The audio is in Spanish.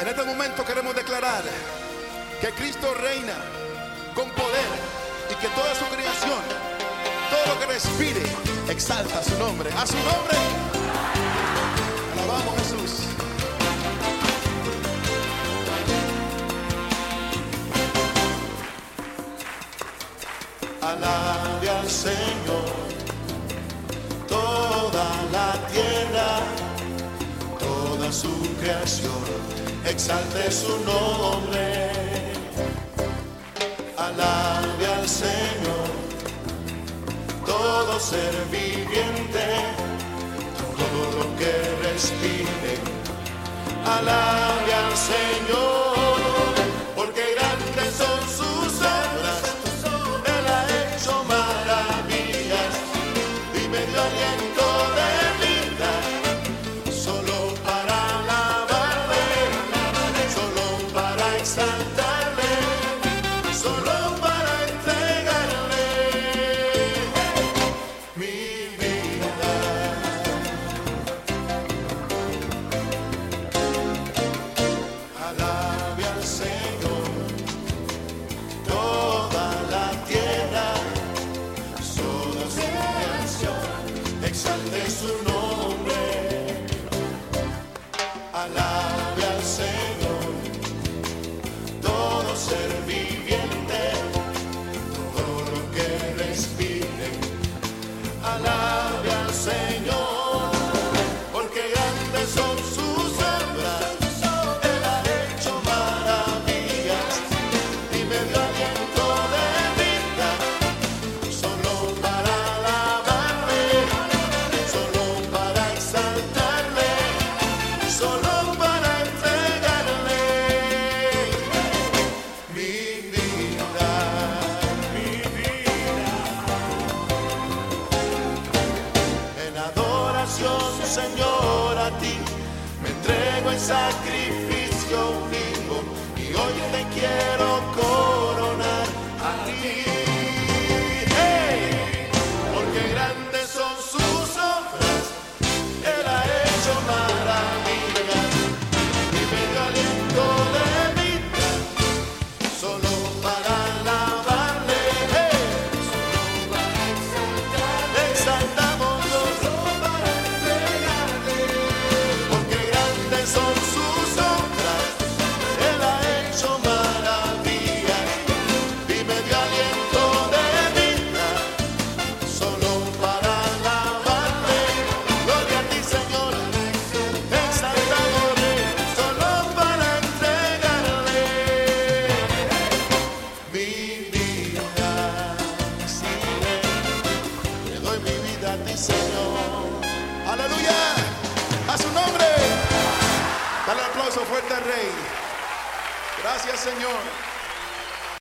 En este momento queremos declarar que Cristo reina con poder y que toda su creación, todo lo que respire, exalta su nombre. A su nombre. Alabamos Jesús. Alabe al Señor toda la tierra, toda su creación, exalte su nombre. Alabe al Señor todo ser viviente, todo lo que respire. Alabe al Señor, sun. Alabe Señor, a ti. Me entrego en sacrificio Señor. Aleluya. A su nombre. Dale aplauso fuerte al Rey. Gracias, Señor.